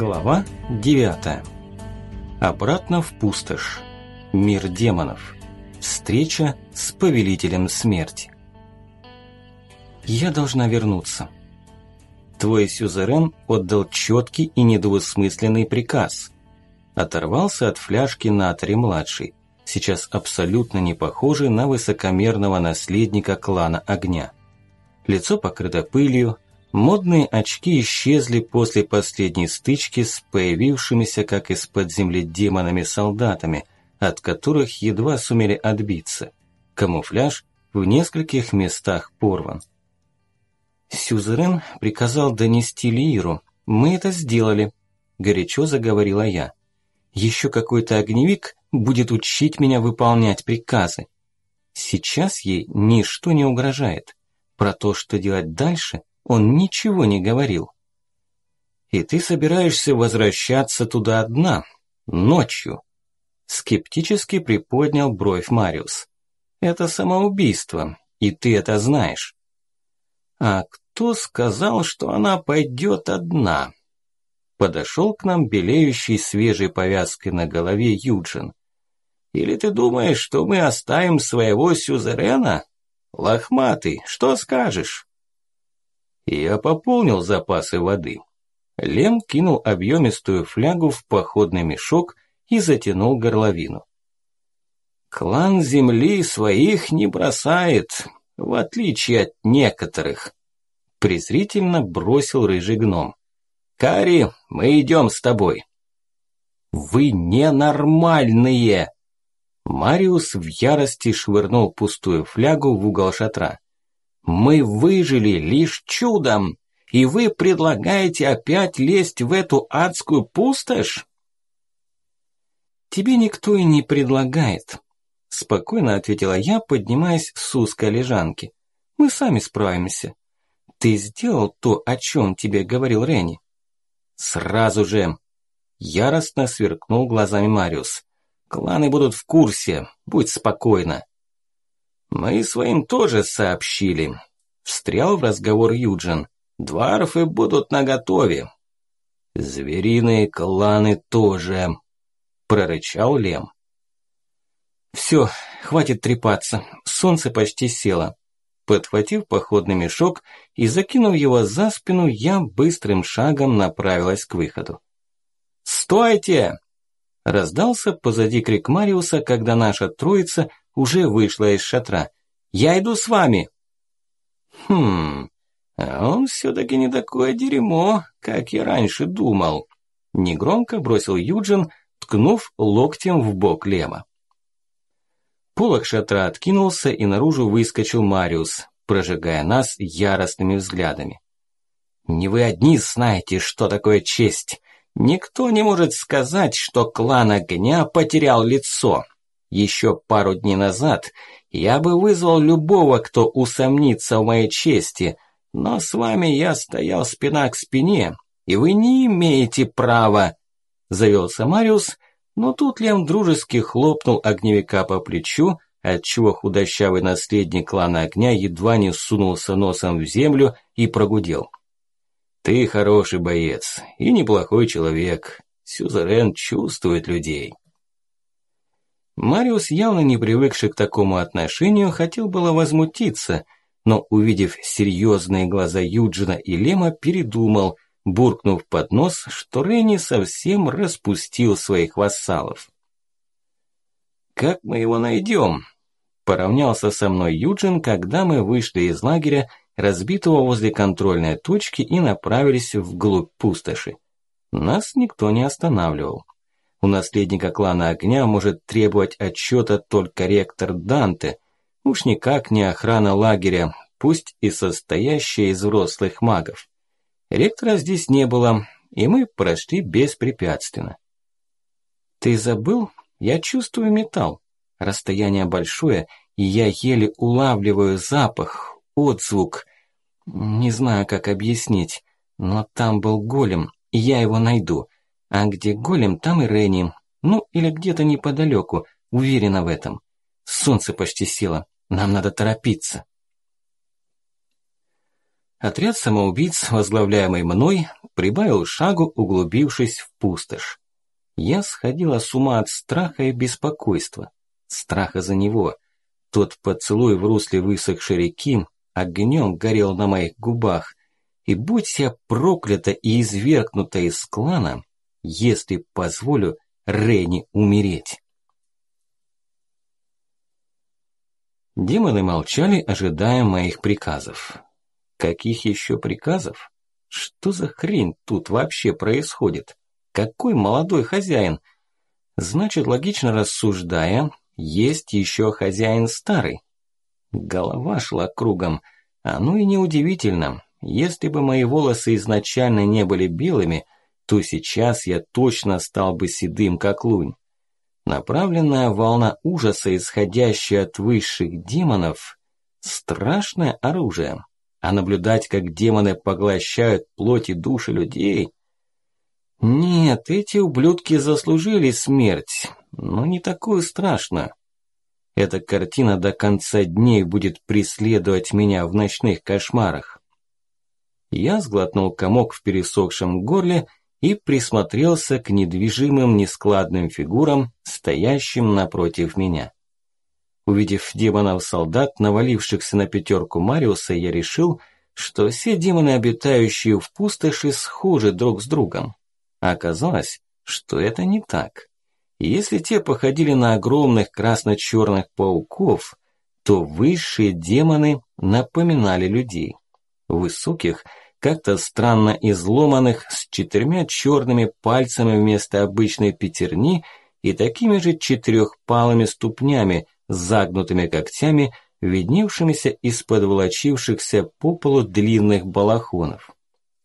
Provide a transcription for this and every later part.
Глава 9. Обратно в пустошь. Мир демонов. Встреча с повелителем смерти. Я должна вернуться. Твой сюзерен отдал четкий и недвусмысленный приказ. Оторвался от фляжки Натари-младший, сейчас абсолютно не похожий на высокомерного наследника клана огня. Лицо покрыто пылью, Модные очки исчезли после последней стычки с появившимися как из-под земли демонами-солдатами, от которых едва сумели отбиться. Камуфляж в нескольких местах порван. Сюзерен приказал донести Лиру. Мы это сделали, горячо заговорила я. Еще какой-то огневик будет учить меня выполнять приказы. Сейчас ей ничто не угрожает. Про то, что делать дальше, он ничего не говорил. «И ты собираешься возвращаться туда одна, ночью?» Скептически приподнял бровь Мариус. «Это самоубийство, и ты это знаешь». «А кто сказал, что она пойдет одна?» Подошел к нам белеющий свежей повязкой на голове Юджин. «Или ты думаешь, что мы оставим своего сюзерена? Лохматый, что скажешь?» Я пополнил запасы воды. Лем кинул объемистую флягу в походный мешок и затянул горловину. Клан земли своих не бросает, в отличие от некоторых. Презрительно бросил рыжий гном. Кари, мы идем с тобой. Вы ненормальные! Мариус в ярости швырнул пустую флягу в угол шатра. Мы выжили лишь чудом, и вы предлагаете опять лезть в эту адскую пустошь? Тебе никто и не предлагает, спокойно ответила я, поднимаясь с узкой лежанки. Мы сами справимся. Ты сделал то, о чем тебе говорил Ренни? Сразу же. Яростно сверкнул глазами Мариус. Кланы будут в курсе, будь спокойна. «Мы своим тоже сообщили», – встрял в разговор Юджин. «Дварфы будут наготове». «Звериные кланы тоже», – прорычал Лем. «Все, хватит трепаться, солнце почти село». Подхватив походный мешок и закинув его за спину, я быстрым шагом направилась к выходу. «Стойте!» Раздался позади крик Мариуса, когда наша троица уже вышла из шатра. «Я иду с вами!» «Хм, а он все-таки не такое дерьмо, как я раньше думал», негромко бросил Юджин, ткнув локтем в бок Лема. Полок шатра откинулся, и наружу выскочил Мариус, прожигая нас яростными взглядами. «Не вы одни знаете, что такое честь. Никто не может сказать, что клан огня потерял лицо. Еще пару дней назад я бы вызвал любого, кто усомнится в моей чести, но с вами я стоял спина к спине, и вы не имеете права, завелся Мариус, но тут Лем дружески хлопнул огневика по плечу, отчего худощавый наследник клана огня едва не сунулся носом в землю и прогудел. «Ты хороший боец и неплохой человек. Сюзерен чувствует людей». Мариус, явно не привыкший к такому отношению, хотел было возмутиться, но, увидев серьезные глаза Юджина и Лема, передумал, буркнув под нос, что Ренни совсем распустил своих вассалов. «Как мы его найдем?» Поравнялся со мной Юджин, когда мы вышли из лагеря, разбитого возле контрольной точки и направились вглубь пустоши. Нас никто не останавливал. У наследника клана огня может требовать отчета только ректор Данте, уж никак не охрана лагеря, пусть и состоящая из взрослых магов. Ректора здесь не было, и мы прошли беспрепятственно. «Ты забыл? Я чувствую металл. Расстояние большое, и я еле улавливаю запах, отзвук. Не знаю, как объяснить, но там был голем, и я его найду. А где голем, там и Ренни. Ну, или где-то неподалеку, уверена в этом. Солнце почти село, нам надо торопиться. Отряд самоубийц, возглавляемый мной, прибавил шагу, углубившись в пустошь. Я сходила с ума от страха и беспокойства. Страха за него. Тот поцелуй в русле высохшей реки огнем горел на моих губах. И будь я проклята и извергнута из клана, если позволю Рейни умереть. Демоны молчали, ожидая моих приказов. Каких еще приказов? Что за хрень тут вообще происходит? Какой молодой хозяин? Значит, логично рассуждая, есть еще хозяин старый. Голова шла кругом. А ну и неудивительно. Если бы мои волосы изначально не были белыми, то сейчас я точно стал бы седым, как лунь. Направленная волна ужаса, исходящая от высших демонов, страшное оружие. А наблюдать, как демоны поглощают плоть и души людей... Нет, эти ублюдки заслужили смерть, но не такую страшную. Эта картина до конца дней будет преследовать меня в ночных кошмарах. Я сглотнул комок в пересохшем горле и присмотрелся к недвижимым нескладным фигурам, стоящим напротив меня. Увидев демонов-солдат, навалившихся на пятерку Мариуса, я решил, что все демоны, обитающие в пустоши, схожи друг с другом. Оказалось, что это не так. Если те походили на огромных красно-черных пауков, то высшие демоны напоминали людей. Высоких – как-то странно изломанных, с четырьмя черными пальцами вместо обычной пятерни и такими же четырехпалыми ступнями, загнутыми когтями, видневшимися из-под волочившихся по полу длинных балахонов.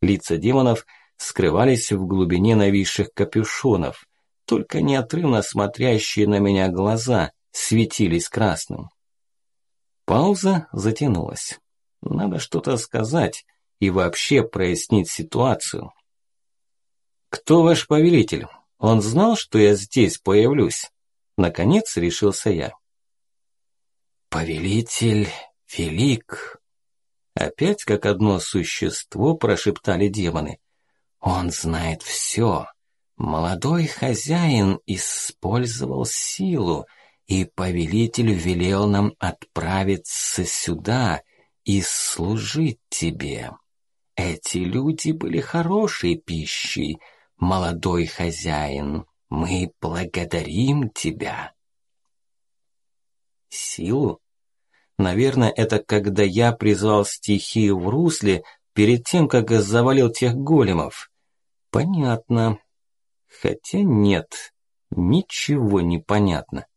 Лица демонов скрывались в глубине нависших капюшонов, только неотрывно смотрящие на меня глаза светились красным. Пауза затянулась. Надо что-то сказать, и вообще прояснить ситуацию. «Кто ваш повелитель? Он знал, что я здесь появлюсь?» Наконец решился я. «Повелитель велик!» Опять как одно существо прошептали демоны. «Он знает все. Молодой хозяин использовал силу, и повелитель велел нам отправиться сюда и служить тебе». Эти люди были хорошей пищей, молодой хозяин. Мы благодарим тебя. Силу? Наверное, это когда я призвал стихию в русле перед тем, как завалил тех големов. Понятно. Хотя нет, ничего не понятно.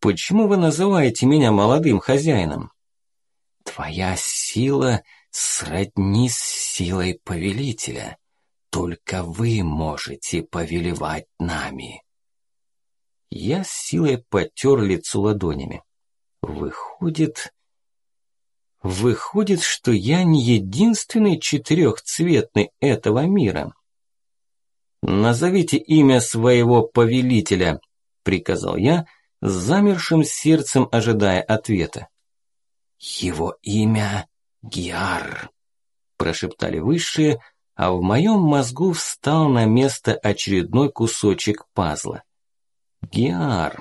Почему вы называете меня молодым хозяином? Твоя сила сродни с силой повелителя. Только вы можете повелевать нами. Я с силой потер лицо ладонями. Выходит... Выходит, что я не единственный четырехцветный этого мира. «Назовите имя своего повелителя», – приказал я, с замершим сердцем ожидая ответа. «Его имя «Гиар!» – прошептали высшие, а в моем мозгу встал на место очередной кусочек пазла. Гиар.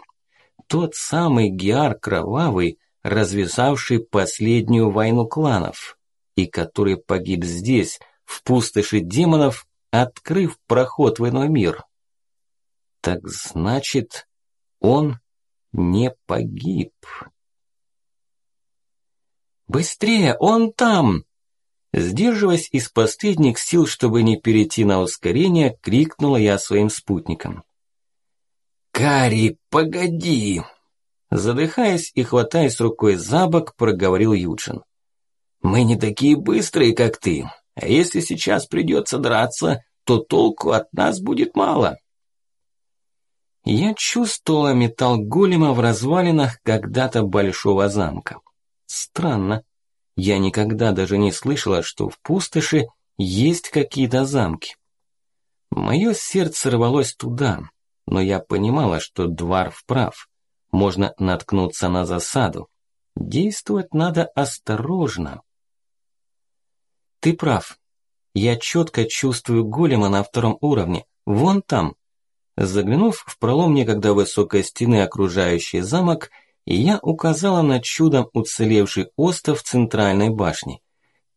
Тот самый Гиар Кровавый, развязавший последнюю войну кланов, и который погиб здесь, в пустоши демонов, открыв проход в иной мир. Так значит, он не погиб. «Быстрее, он там!» Сдерживаясь из последних сил, чтобы не перейти на ускорение, крикнула я своим спутникам. «Кари, погоди!» Задыхаясь и хватаясь рукой за бок, проговорил Юджин. «Мы не такие быстрые, как ты, а если сейчас придется драться, то толку от нас будет мало». Я чувствовала металл голема в развалинах когда-то большого замка. Странно. Я никогда даже не слышала, что в пустоши есть какие-то замки. Мое сердце рвалось туда, но я понимала, что Дварф прав. Можно наткнуться на засаду. Действовать надо осторожно. Ты прав. Я четко чувствую голема на втором уровне. Вон там. Заглянув в пролом некогда высокой стены, окружающий замок, я указала на чудом уцелевший остов центральной башни.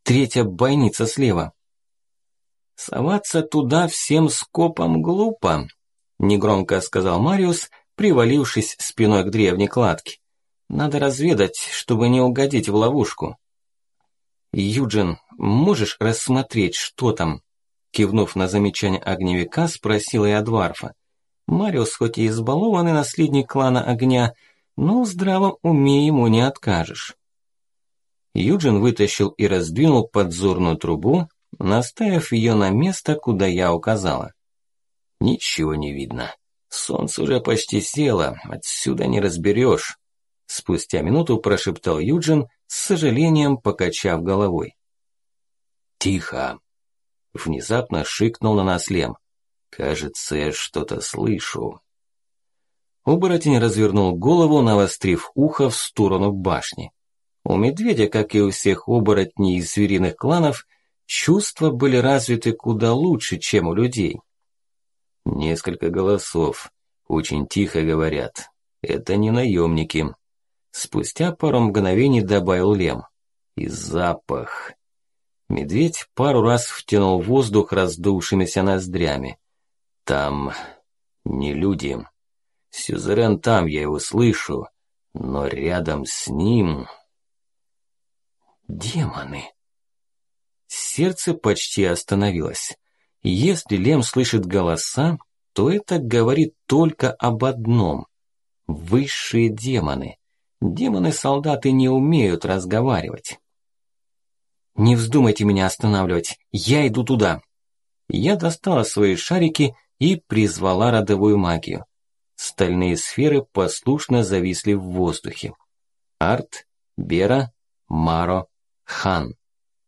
Третья бойница слева. «Соваться туда всем скопом глупо», – негромко сказал Мариус, привалившись спиной к древней кладке. «Надо разведать, чтобы не угодить в ловушку». «Юджин, можешь рассмотреть, что там?» Кивнув на замечание огневика, спросила я Дварфа. Мариус хоть и избалованный наследник клана огня, но в здравом уме ему не откажешь. Юджин вытащил и раздвинул подзорную трубу, наставив ее на место, куда я указала. Ничего не видно. Солнце уже почти село, отсюда не разберешь. Спустя минуту прошептал Юджин, с сожалением покачав головой. «Тихо!» Внезапно шикнул на нас Лем. «Кажется, я что-то слышу». Оборотень развернул голову, навострив ухо в сторону башни. У медведя, как и у всех оборотней из звериных кланов, чувства были развиты куда лучше, чем у людей. Несколько голосов. Очень тихо говорят. Это не наемники. Спустя пару мгновений добавил Лем. И запах. Медведь пару раз втянул воздух раздувшимися ноздрями. Там не люди. Сюзерен там, я его слышу. Но рядом с ним... Демоны. Сердце почти остановилось. Если Лем слышит голоса, то это говорит только об одном. Высшие демоны. Демоны-солдаты не умеют разговаривать. «Не вздумайте меня останавливать, я иду туда». Я достала свои шарики и призвала родовую магию. Стальные сферы послушно зависли в воздухе. Арт, Бера, Маро, Хан.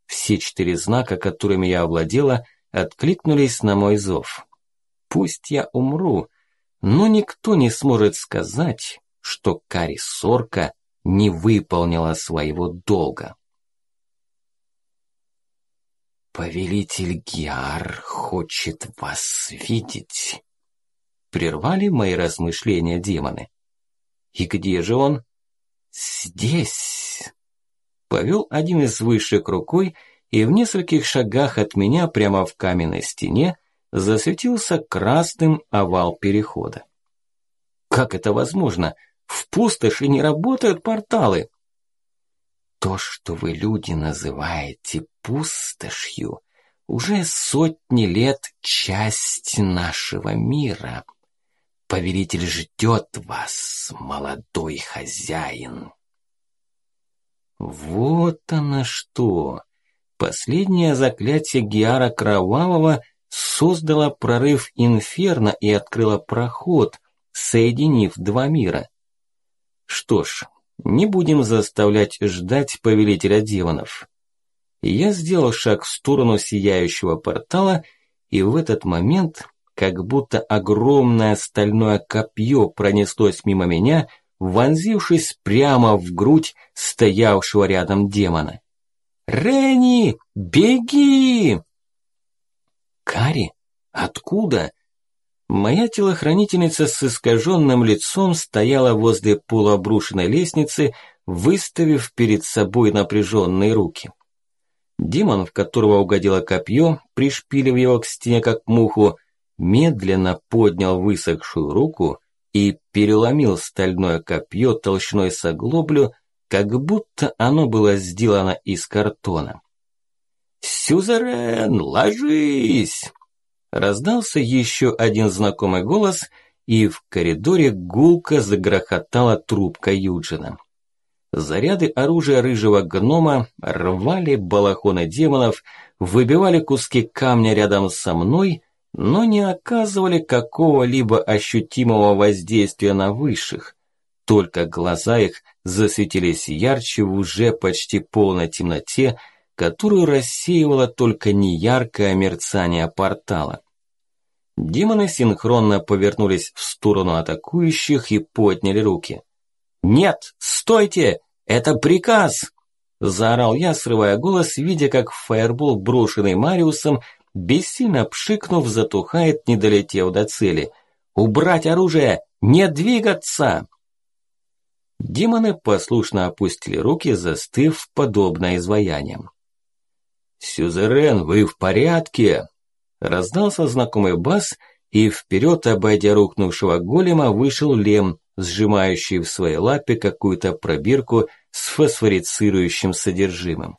Все четыре знака, которыми я овладела, откликнулись на мой зов. Пусть я умру, но никто не сможет сказать, что Кари Сорка не выполнила своего долга. «Повелитель Гиар хочет вас видеть», – прервали мои размышления демоны. «И где же он?» «Здесь», – повел один из высших рукой, и в нескольких шагах от меня прямо в каменной стене засветился красным овал перехода. «Как это возможно? В пустоши не работают порталы!» То, что вы, люди, называете пустошью, уже сотни лет часть нашего мира. Повелитель ждет вас, молодой хозяин. Вот оно что! Последнее заклятие Гиара Кровавого создало прорыв инферно и открыло проход, соединив два мира. Что ж, не будем заставлять ждать повелителя демонов. Я сделал шаг в сторону сияющего портала, и в этот момент, как будто огромное стальное копье пронеслось мимо меня, вонзившись прямо в грудь стоявшего рядом демона. «Ренни, беги!» «Кари? Откуда?» Моя телохранительница с искаженным лицом стояла возле полуобрушенной лестницы, выставив перед собой напряженные руки. Демон, в которого угодило копье, пришпилив его к стене как муху, медленно поднял высохшую руку и переломил стальное копье толщиной с оглоблю, как будто оно было сделано из картона. «Сюзерен, ложись!» Раздался еще один знакомый голос, и в коридоре гулко загрохотала трубка Юджина. Заряды оружия рыжего гнома рвали балахоны демонов, выбивали куски камня рядом со мной, но не оказывали какого-либо ощутимого воздействия на высших. Только глаза их засветились ярче в уже почти полной темноте, которую рассеивало только неяркое мерцание портала. Демоны синхронно повернулись в сторону атакующих и подняли руки. «Нет, стойте! Это приказ!» Заорал я, срывая голос, видя, как фаербол, брошенный Мариусом, бессильно пшикнув, затухает, не долетев до цели. «Убрать оружие! Не двигаться!» Демоны послушно опустили руки, застыв подобно изваяниям. «Сюзерен, вы в порядке?» Раздался знакомый бас, и вперед, обойдя рухнувшего голема, вышел Лем, сжимающий в своей лапе какую-то пробирку с фосфорицирующим содержимым.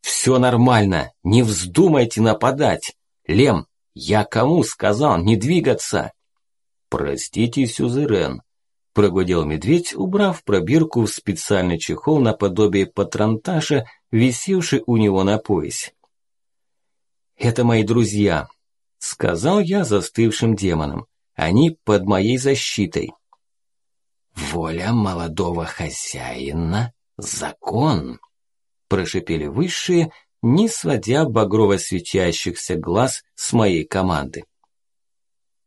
«Все нормально, не вздумайте нападать! Лем, я кому сказал не двигаться?» «Простите, сюзерен», – прогудел медведь, убрав пробирку в специальный чехол наподобие патронташа, висевший у него на поясе. «Это мои друзья», – сказал я застывшим демонам. «Они под моей защитой». «Воля молодого хозяина – закон», – прошипели высшие, не сводя багрово светящихся глаз с моей команды.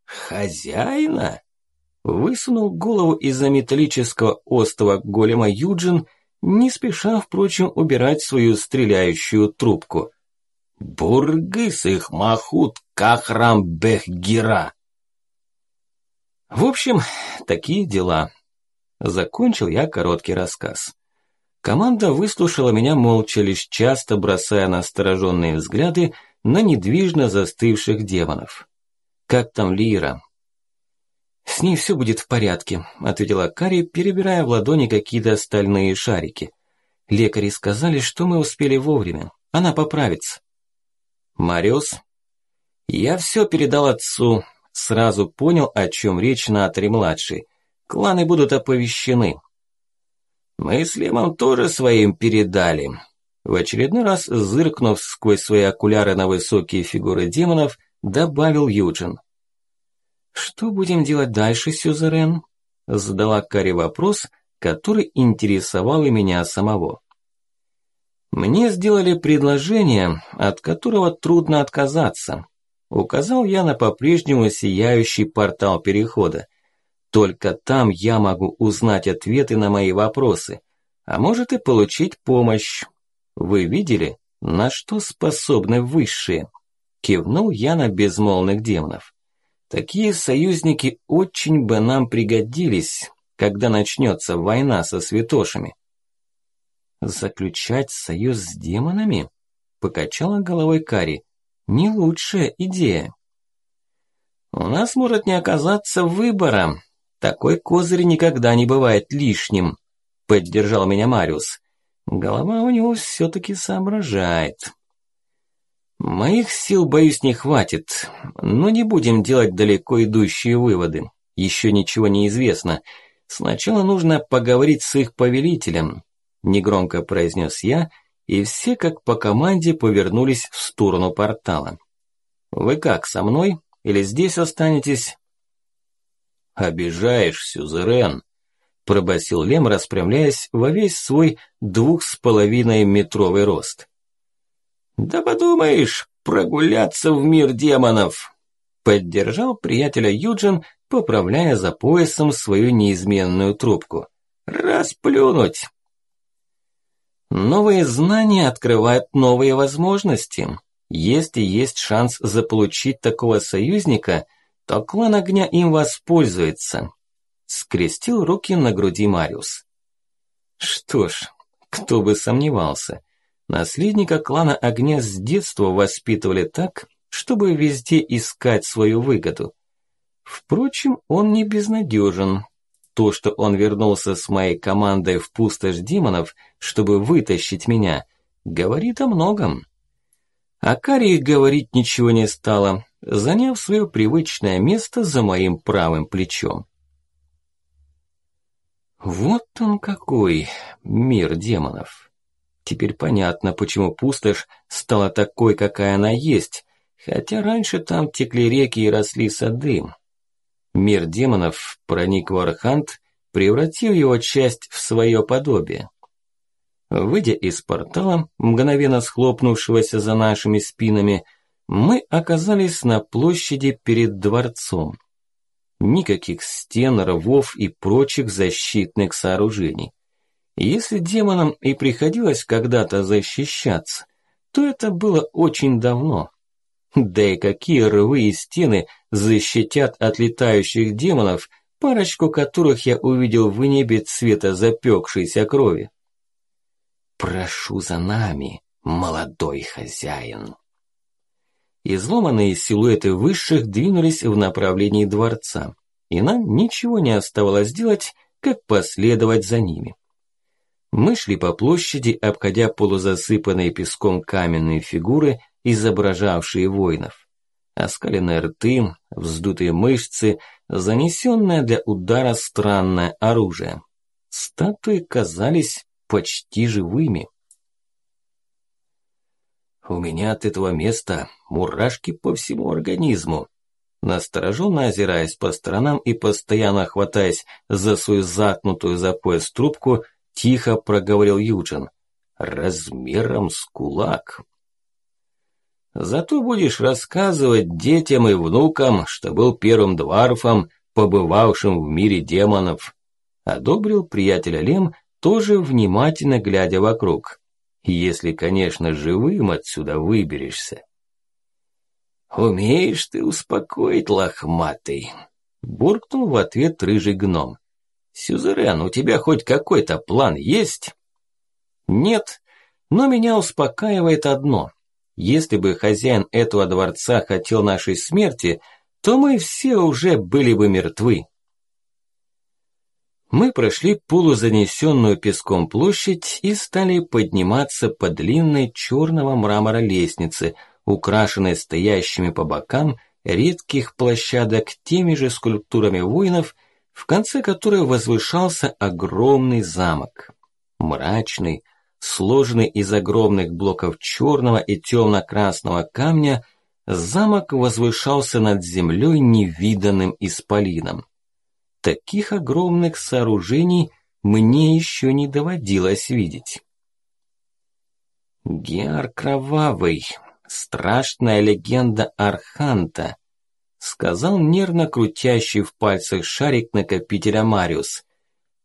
«Хозяина?» Высунул голову из-за металлического остова голема Юджин, не спеша, впрочем, убирать свою стреляющую трубку. «Бургыс их махут кахрам бехгира!» В общем, такие дела. Закончил я короткий рассказ. Команда выслушала меня молча, лишь часто бросая настороженные взгляды на недвижно застывших демонов. «Как там Лира?» «С ней все будет в порядке», – ответила Кари, перебирая в ладони какие-то стальные шарики. «Лекари сказали, что мы успели вовремя. Она поправится». «Мариус?» «Я все передал отцу. Сразу понял, о чем речь на Атри-младший. Кланы будут оповещены». «Мы с Лемом тоже своим передали». В очередной раз, зыркнув сквозь свои окуляры на высокие фигуры демонов, добавил Юджин. «Что будем делать дальше, Сюзерен?» Задала Кари вопрос, который интересовал и меня самого. «Мне сделали предложение, от которого трудно отказаться», указал я на по-прежнему сияющий портал перехода. Только там я могу узнать ответы на мои вопросы, а может и получить помощь. Вы видели, на что способны высшие? Кивнул я на безмолвных демонов. Такие союзники очень бы нам пригодились, когда начнется война со святошами. Заключать союз с демонами? Покачала головой Кари. Не лучшая идея. У нас может не оказаться выбора. Такой козырь никогда не бывает лишним, поддержал меня Мариус. Голова у него все-таки соображает. Моих сил, боюсь, не хватит, но не будем делать далеко идущие выводы. Еще ничего не известно. Сначала нужно поговорить с их повелителем, негромко произнес я, и все как по команде повернулись в сторону портала. Вы как, со мной или здесь останетесь? Обижаешь, сюзерен, пробасил Лем, распрямляясь во весь свой двух с половиной метровый рост. «Да подумаешь, прогуляться в мир демонов!» Поддержал приятеля Юджин, поправляя за поясом свою неизменную трубку. «Расплюнуть!» Новые знания открывают новые возможности. Если есть шанс заполучить такого союзника, то клан огня им воспользуется. Скрестил руки на груди Мариус. Что ж, кто бы сомневался. Наследника клана огня с детства воспитывали так, чтобы везде искать свою выгоду. Впрочем, он не безнадежен. То, что он вернулся с моей командой в пустошь демонов, чтобы вытащить меня, говорит о многом. А Карии говорить ничего не стало, заняв свое привычное место за моим правым плечом. Вот он какой, мир демонов. Теперь понятно, почему пустошь стала такой, какая она есть, хотя раньше там текли реки и росли сады. Мир демонов проник в Архант, превратив его часть в свое подобие. Выйдя из портала, мгновенно схлопнувшегося за нашими спинами, мы оказались на площади перед дворцом. Никаких стен, рвов и прочих защитных сооружений. Если демонам и приходилось когда-то защищаться, то это было очень давно. Да и какие рвы и стены защитят от летающих демонов, парочку которых я увидел в небе цвета запекшейся крови. «Прошу за нами, молодой хозяин!» Изломанные силуэты высших двинулись в направлении дворца, и нам ничего не оставалось делать, как последовать за ними. Мы шли по площади, обходя полузасыпанные песком каменные фигуры, изображавшие воинов. Оскаленные рты, вздутые мышцы, занесенное для удара странное оружие. Статуи казались почти живыми. У меня от этого места мурашки по всему организму. Настороженно озираясь по сторонам и постоянно хватаясь за свою заткнутую за пояс трубку, тихо проговорил Юджин. Размером с кулак. Зато будешь рассказывать детям и внукам, что был первым дварфом, побывавшим в мире демонов. Одобрил приятеля Лем, тоже внимательно глядя вокруг. Если, конечно, живым отсюда выберешься. «Умеешь ты успокоить, лохматый!» Буркнул в ответ рыжий гном. «Сюзерен, у тебя хоть какой-то план есть?» «Нет, но меня успокаивает одно. Если бы хозяин этого дворца хотел нашей смерти, то мы все уже были бы мертвы. Мы прошли полузанесенную песком площадь и стали подниматься по длинной черного мрамора лестнице, украшенной стоящими по бокам редких площадок теми же скульптурами воинов, в конце которой возвышался огромный замок. Мрачный, сложенный из огромных блоков черного и темно-красного камня, замок возвышался над землей невиданным исполином. Таких огромных сооружений мне еще не доводилось видеть. Геар Кровавый, страшная легенда Арханта, сказал нервно крутящий в пальцах шарик накопителя Мариус.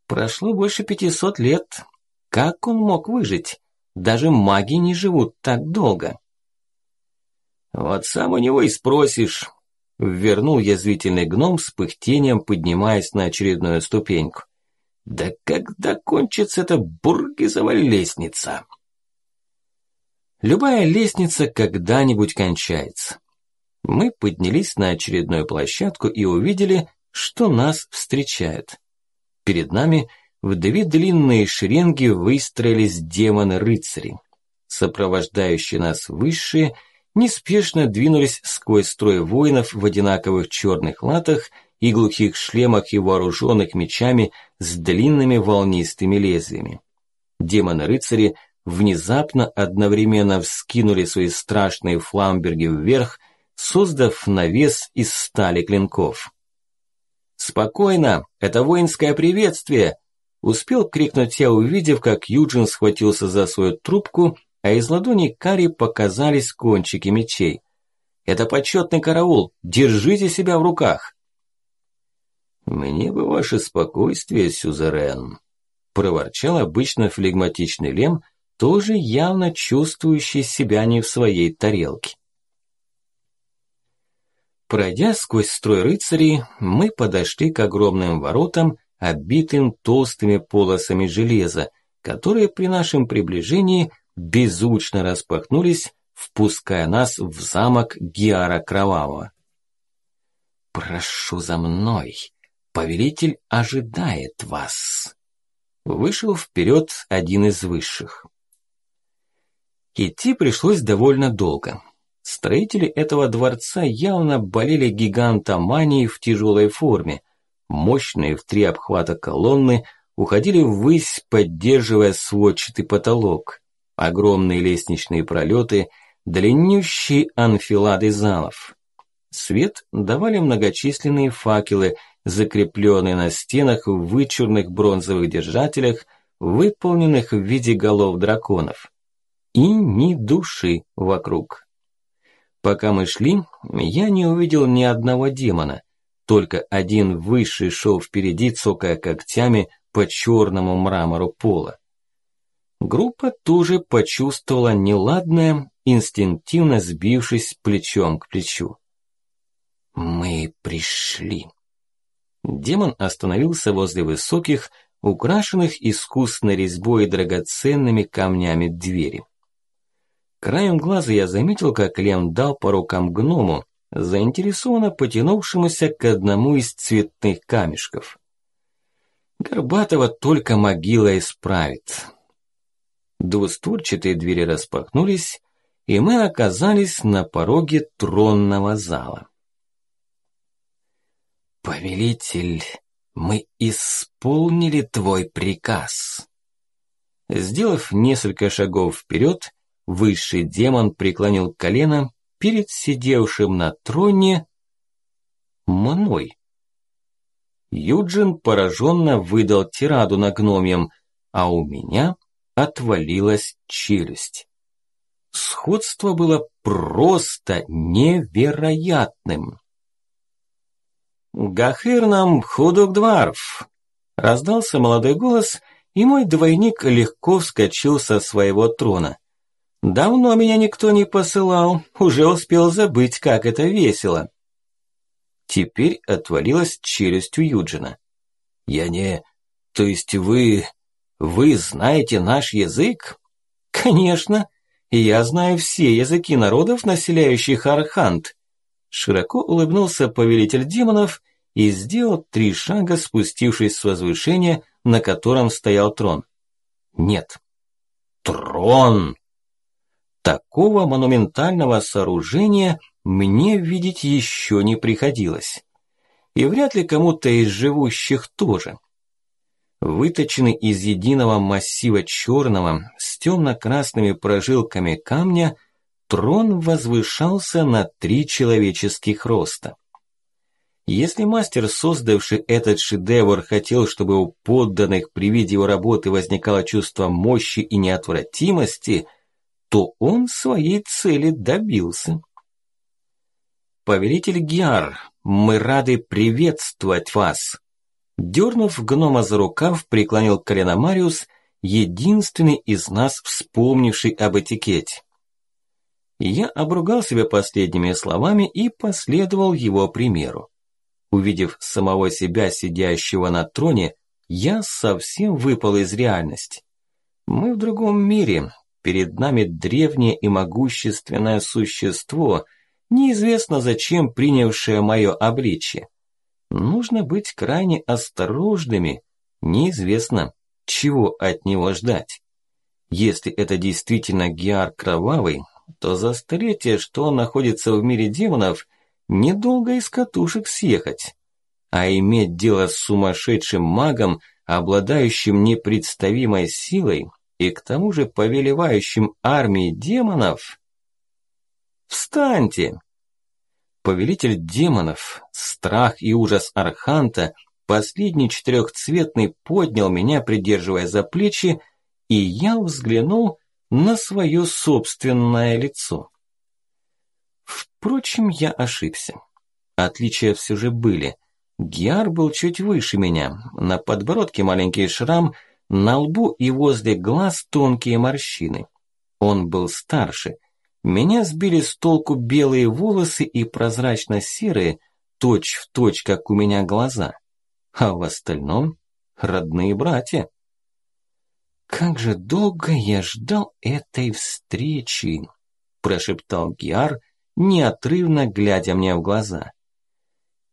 Прошло больше пятисот лет. Как он мог выжить? Даже маги не живут так долго. Вот сам у него и спросишь, Вернул язвительный гном с пыхтением, поднимаясь на очередную ступеньку. «Да когда кончится эта бургизова лестница?» Любая лестница когда-нибудь кончается. Мы поднялись на очередную площадку и увидели, что нас встречают. Перед нами в две длинные шеренги выстроились демоны-рыцари. Сопровождающие нас высшие – неспешно двинулись сквозь строй воинов в одинаковых черных латах и глухих шлемах и вооруженных мечами с длинными волнистыми лезвиями. Демоны-рыцари внезапно одновременно вскинули свои страшные фламберги вверх, создав навес из стали клинков. «Спокойно! Это воинское приветствие!» Успел крикнуть я, увидев, как Юджин схватился за свою трубку а из ладони Кари показались кончики мечей. «Это почетный караул! Держите себя в руках!» «Мне бы ваше спокойствие, сюзерен!» проворчал обычно флегматичный Лем, тоже явно чувствующий себя не в своей тарелке. Пройдя сквозь строй рыцарей, мы подошли к огромным воротам, обитым толстыми полосами железа, которые при нашем приближении беззвучно распахнулись, впуская нас в замок Гиара Кровавого. «Прошу за мной, повелитель ожидает вас!» Вышел вперед один из высших. Идти пришлось довольно долго. Строители этого дворца явно болели гигантоманией в тяжелой форме. Мощные в три обхвата колонны уходили ввысь, поддерживая сводчатый потолок огромные лестничные пролеты, длиннющие анфилады залов. Свет давали многочисленные факелы, закрепленные на стенах в вычурных бронзовых держателях, выполненных в виде голов драконов. И ни души вокруг. Пока мы шли, я не увидел ни одного демона, только один высший шел впереди, цокая когтями, по черному мрамору пола. Группа тоже почувствовала неладное, инстинктивно сбившись плечом к плечу. «Мы пришли». Демон остановился возле высоких, украшенных искусной резьбой и драгоценными камнями двери. Краем глаза я заметил, как Лем дал по рукам гному, заинтересованно потянувшемуся к одному из цветных камешков. Горбатого только могила исправит. Двустворчатые двери распахнулись, и мы оказались на пороге тронного зала. «Повелитель, мы исполнили твой приказ». Сделав несколько шагов вперед, высший демон преклонил колено перед сидевшим на троне мной. Юджин пораженно выдал тираду на гномьем, а у меня отвалилась челюсть. Сходство было просто невероятным. «Гахыр нам худок дварф!» Раздался молодой голос, и мой двойник легко вскочил со своего трона. Давно меня никто не посылал, уже успел забыть, как это весело. Теперь отвалилась челюсть у Юджина. Я не... То есть вы... Вы знаете наш язык? Конечно. Я знаю все языки народов, населяющих Архант. Широко улыбнулся повелитель демонов и сделал три шага, спустившись с возвышения, на котором стоял трон. Нет. Трон! Такого монументального сооружения мне видеть еще не приходилось. И вряд ли кому-то из живущих тоже. Выточенный из единого массива черного с темно-красными прожилками камня, трон возвышался на три человеческих роста. Если мастер, создавший этот шедевр, хотел, чтобы у подданных при виде его работы возникало чувство мощи и неотвратимости – то он своей цели добился. «Повелитель Гиар, мы рады приветствовать вас!» Дернув гнома за рукав, преклонил колено Мариус, единственный из нас, вспомнивший об этикете. Я обругал себя последними словами и последовал его примеру. Увидев самого себя, сидящего на троне, я совсем выпал из реальности. Мы в другом мире, Перед нами древнее и могущественное существо, неизвестно зачем принявшее мое обличье. Нужно быть крайне осторожными, неизвестно, чего от него ждать. Если это действительно Геар Кровавый, то за столетие, что он находится в мире демонов, недолго из катушек съехать. А иметь дело с сумасшедшим магом, обладающим непредставимой силой, и к тому же повелевающим армией демонов... Встаньте! Повелитель демонов, страх и ужас Арханта, последний четырехцветный поднял меня, придерживая за плечи, и я взглянул на свое собственное лицо. Впрочем, я ошибся. Отличия все же были. Гиар был чуть выше меня, на подбородке маленький шрам – на лбу и возле глаз тонкие морщины. Он был старше. Меня сбили с толку белые волосы и прозрачно-серые, точь-в-точь, как у меня глаза. А в остальном родные братья. «Как же долго я ждал этой встречи!» – прошептал Гиар, неотрывно глядя мне в глаза.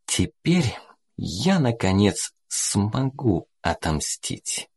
«Теперь я, наконец, смогу отомстить».